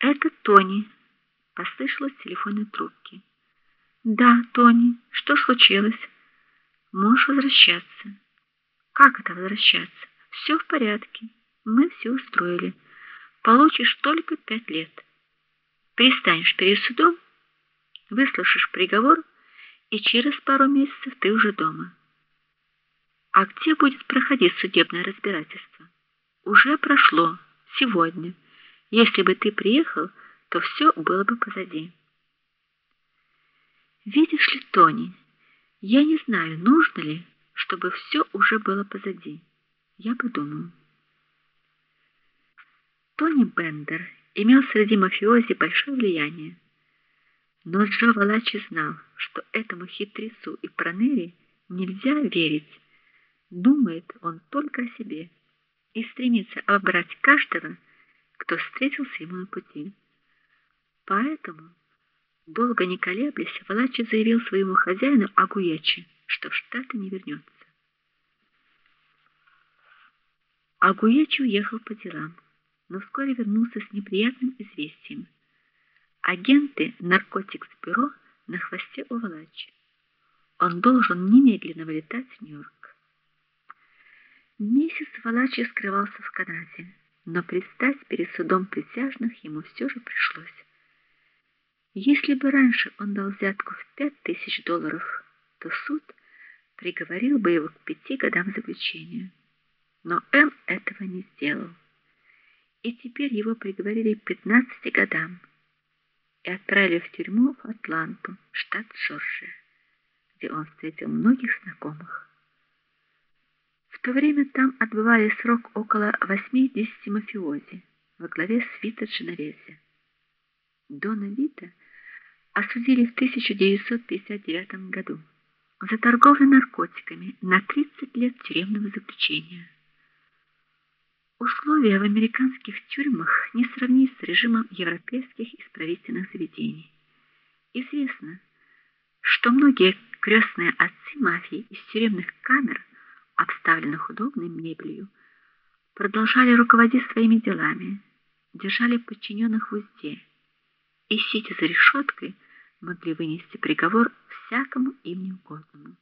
Это Тони, послышалось с телефонной трубки. Да, Тони, что случилось? Можешь возвращаться. Как это возвращаться? Все в порядке. Мы все устроили. Получишь только пять лет. Перестанешь перед судом, выслушаешь приговор, и через пару месяцев ты уже дома. А где будет проходить судебное разбирательство? Уже прошло сегодня. Если бы ты приехал, то все было бы позади. Видишь ли, Тони, я не знаю, нужно ли, чтобы все уже было позади. Я подумаю. Тони Бендер имел среди мафиози большое влияние. Но Джо Валачи знал, что этому хитрецу и пронери нельзя верить. Думает он только о себе и стремится обобрать каждого, кто встретился ему на пути. Поэтому, долго не колеблясь, Валачи заявил своему хозяину Агуячи, что в Штаты не вернется. Агуячи уехал по делам но вскоре вернулся с неприятным известием. Агенты наркотикс-бюро на хвосте у Валачи. Он должен немедленно вылетать в Нью-Йорк. Месяц Валачи скрывался в Канаде, но предстать перед судом присяжных ему все же пришлось. Если бы раньше он дал взятку в пять тысяч долларов, то суд приговорил бы его к пяти годам заключения. Но М этого не сделал и теперь его приговорили к 15 годам и отправили в тюрьму в Атланту, штат Джорджия, где он встретил многих знакомых. В то время там отбывали срок около 80 мафиози во главе с Вито Дженовези. Дона Вита осудили в 1959 году за торговлю наркотиками на 30 лет тюремного заключения. Условия в американских тюрьмах не сравнить с режимом европейских исправительных заведений. Известно, что многие крестные отцы мафии из тюремных камер, обставленных удобной мебелью, продолжали руководить своими делами, держали подчиненных в узде и сидя за решеткой, могли вынести приговор всякому им неугодному.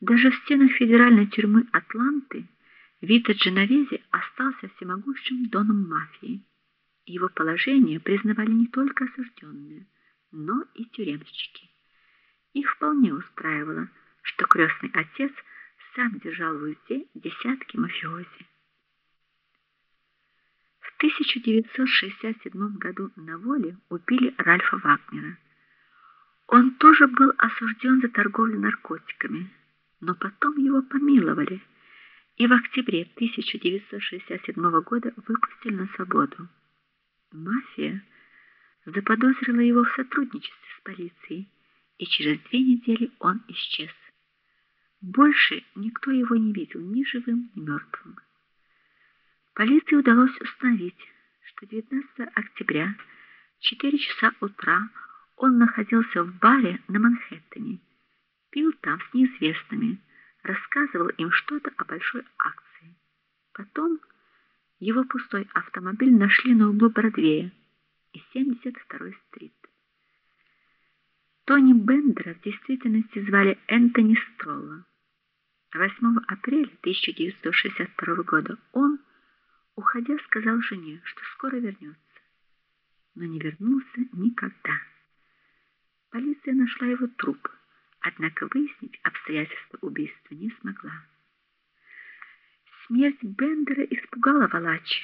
Даже в стенах федеральной тюрьмы Атланты Вита Дженовези остался всемогущим доном мафии. Его положение признавали не только осужденные, но и тюремщики. Их вполне устраивало, что крестный отец сам держал в узде десятки мафиози. В 1967 году на воле убили Ральфа Вагнера. Он тоже был осужден за торговлю наркотиками, но потом его помиловали и в октябре 1967 года выпустили на свободу. Мафия заподозрила его в сотрудничестве с полицией, и через две недели он исчез. Больше никто его не видел ни живым, ни мертвым. Полиции удалось установить, что 19 октября в 4 часа утра он находился в баре на Манхэттене, пил там с неизвестными рассказывал им что-то о большой акции. Потом его пустой автомобиль нашли на углу Бродвея и 72-й стрит. Тони Бендера в действительности звали Энтони Стролла. 8 апреля 1962 года он, уходя, сказал жене, что скоро вернется, но не вернулся никогда. Полиция нашла его труп однако выяснить обстоятельства убийства не смогла. Смерть Бендера испугала Валачи.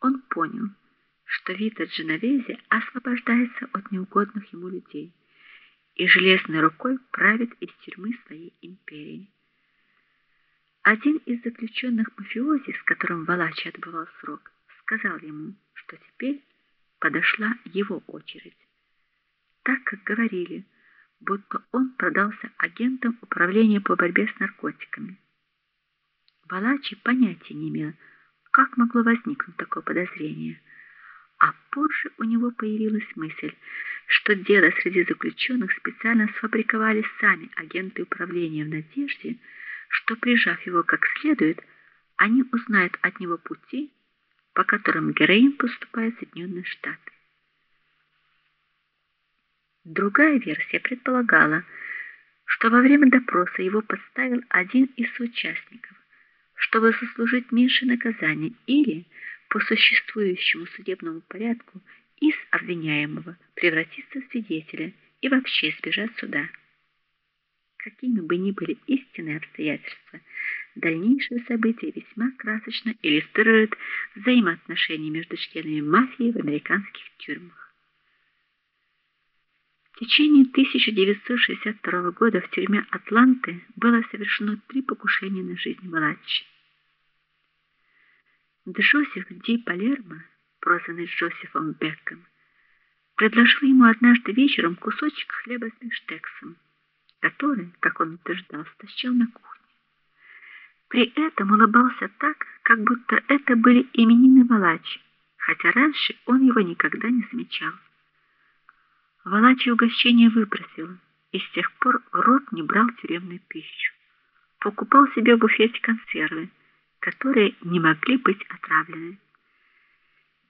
Он понял, что Вита Дженовези освобождается от неугодных ему людей и железной рукой правит из тюрьмы своей империи. Один из заключенных мафиози, с которым Валачи отбывал срок, сказал ему, что теперь подошла его очередь. Так как говорили, будто он продался агентам управления по борьбе с наркотиками. Балачи понятия не имел, как могло возникнуть такое подозрение. А позже у него появилась мысль, что дело среди заключенных специально сфабриковали сами агенты управления в надежде, что прижав его как следует, они узнают от него пути, по которым героин поступает в Соединенные Штаты. Другая версия предполагала, что во время допроса его подставил один из участников, чтобы сослужить меньшее наказание или по существующему судебному порядку из обвиняемого превратиться в свидетеля и вообще избежать суда. Какими бы ни были истинные обстоятельства, дальнейшие события весьма красочно иллюстрируют взаимоотношения между членами мафии в американских тюрьмах. В течение 1962 года в тюрьме Атланты было совершено три покушения на жизнь Валачи. Джозеф Ди Палермо, прозванный Джозефом Беком, предложил ему однажды вечером кусочек хлеба с бифштексом, который, как он утверждал, стащил на кухню. При этом улыбался так, как будто это были именины Валачи, хотя раньше он его никогда не замечал. Валачи угощение выбросил и с тех пор рот не брал тюремную пищу. Покупал себе в буфете консервы, которые не могли быть отравлены.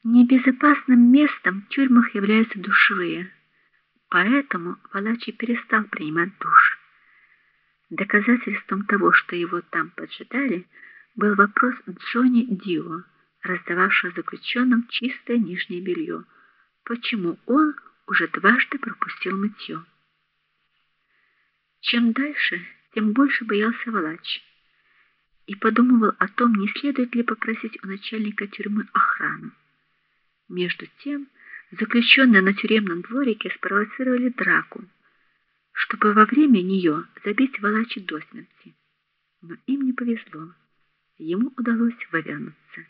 Небезопасным местом в тюрьмах являются душевые. Поэтому Валачи перестал принимать душ. Доказательством того, что его там поджидали, был вопрос Джонни Дио, раздававшего заключенным чистое нижнее белье. Почему он уже дважды пропустил мытье? Чем дальше, тем больше боялся Валачи и подумывал о том, не следует ли попросить у начальника тюрьмы охрану. Между тем, заключенные на тюремном дворике спровоцировали драку, чтобы во время нее забить Валачи до смерти. Но им не повезло. Ему удалось вывернуться.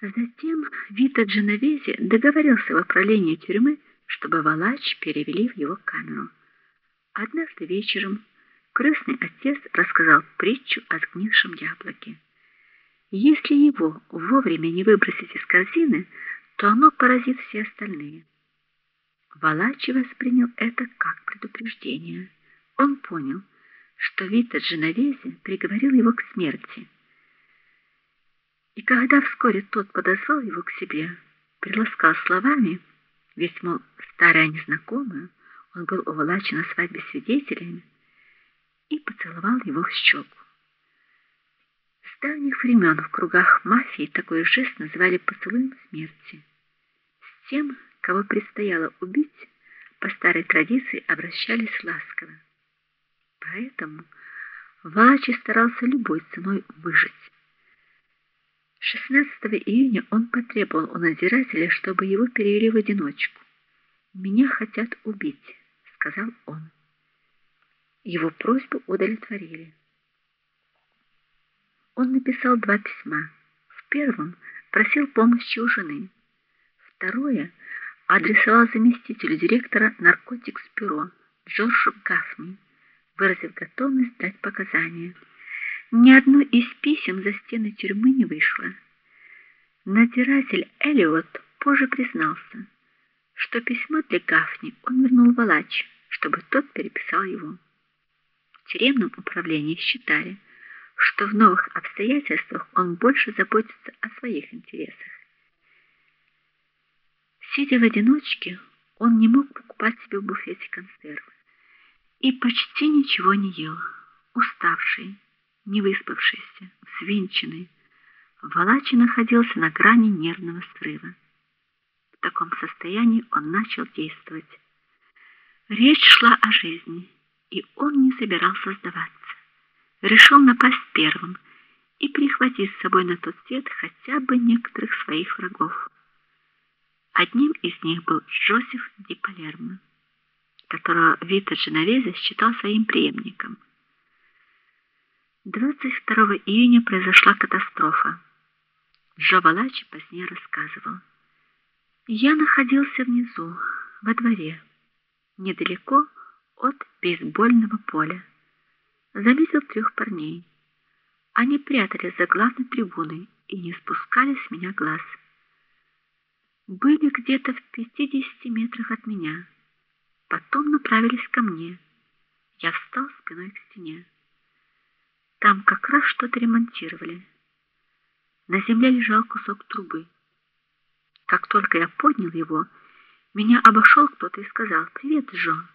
Затем Вита Дженовези договорился в управлении тюрьмы, чтобы Валач перевели в его камеру. Однажды вечером крестный отец рассказал притчу о сгнившем яблоке. Если его вовремя не выбросить из корзины, то оно поразит все остальные. Валачи воспринял это как предупреждение. Он понял, что Вита Дженовези приговорил его к смерти. И когда вскоре тот подозвал его к себе, приласкал словами, ведь мол старая незнакомая, он был у Валачи на свадьбе свидетелями, и поцеловал его в щеку. Давних времен в кругах мафии такой жест называли поцелуем смерти. С тем, кого предстояло убить, по старой традиции обращались ласково. Поэтому Валачи старался любой ценой выжить. 16 июня он потребовал у надзирателя, чтобы его перевели в одиночку. "Меня хотят убить", сказал он. Его просьбу удовлетворили. Он написал два письма. В первом просил помощи у жены. Второе адресовал заместителю директора наркотикс-бюро Джорджу Гафни, выразив готовность дать показания. Ни одно из писем за стены тюрьмы не вышло. Надзиратель Элиот позже признался, что письмо для Гафни он вернул Валач, чтобы тот переписал его в тюремном управлении считали, что в новых обстоятельствах он больше заботится о своих интересах. Сидя в одиночке, он не мог покупать себе в буфете консервы и почти ничего не ел. Уставший, невыспавшийся, взвинченный, Валачи находился на грани нервного срыва. В таком состоянии он начал действовать. Речь шла о жизни и он не собирался сдаваться. Решил напасть первым и прихватить с собой на тот свет хотя бы некоторых своих врагов. Одним из них был Джозеф Ди Палермо, которого Вита Дженовезе считал своим преемником. 22 июня произошла катастрофа. Джо позднее рассказывал: "Я находился внизу, во дворе, недалеко от бейсбольного поля. Заметил трех парней. Они прятались за главной трибуной и не спускали с меня глаз. Были где-то в 50 метрах от меня. Потом направились ко мне. Я встал спиной к стене. Там как раз что-то ремонтировали. На земле лежал кусок трубы. Как только я поднял его, меня обошел кто-то и сказал: "Привет, Джон".